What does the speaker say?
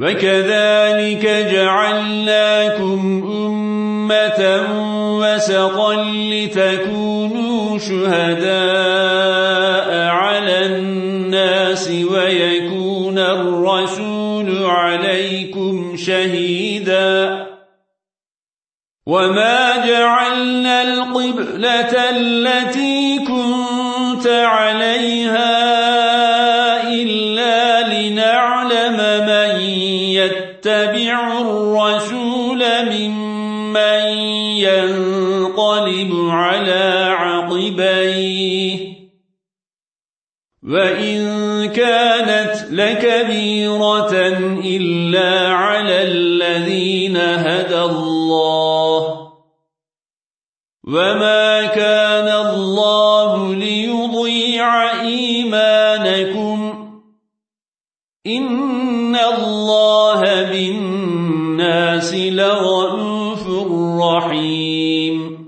وكذلك جعلناكم أمة وسطا لتكونوا شهداء على الناس ويكون الرسول عليكم شهيدا. وما جعلنا القبلة التي كنت عليها من يتبع الرسول ممن ينقلب على عقبيه وإن كانت لكبيرة إلا على الذين هدى الله وما كان الله ليضيع إيمانكم إن الله بالناس لرؤوف رحيم